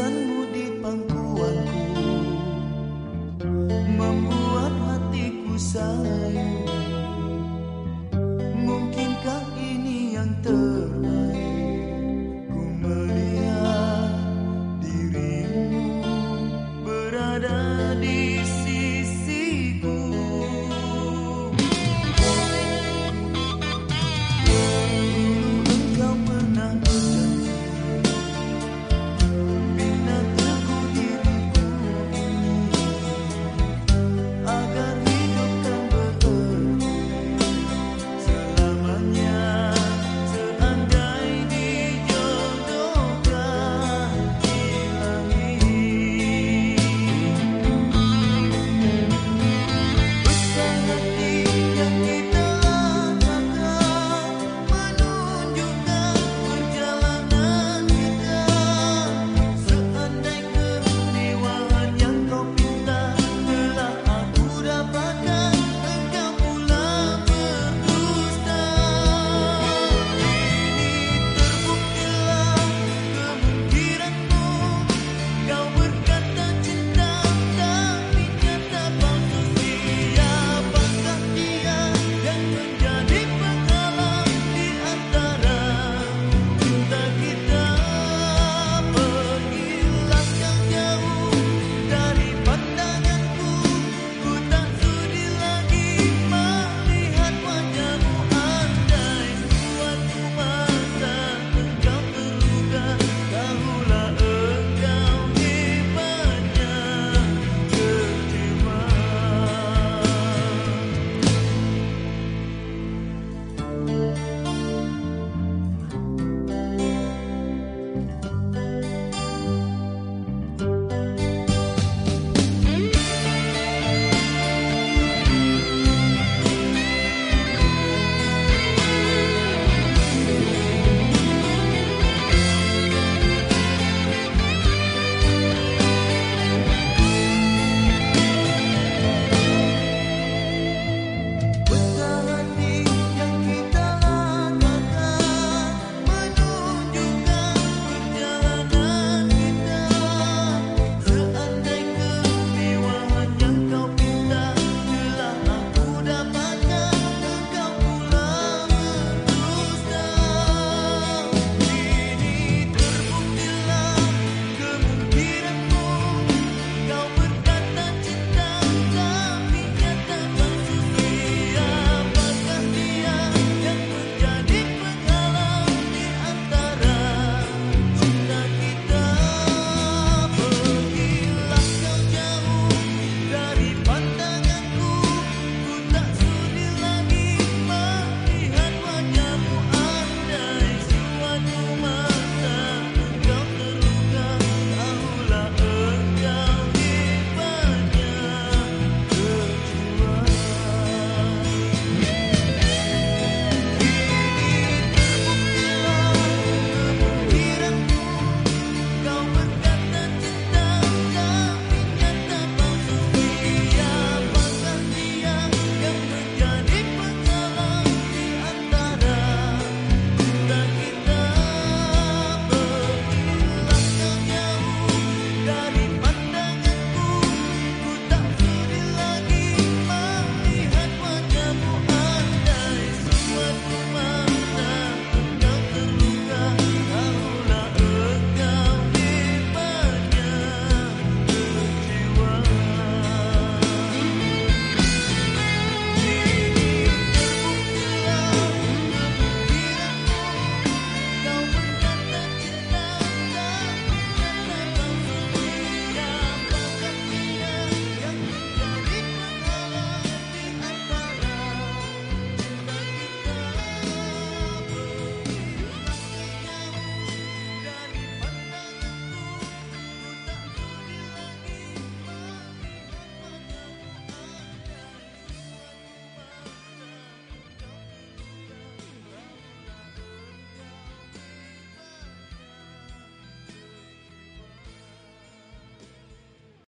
sun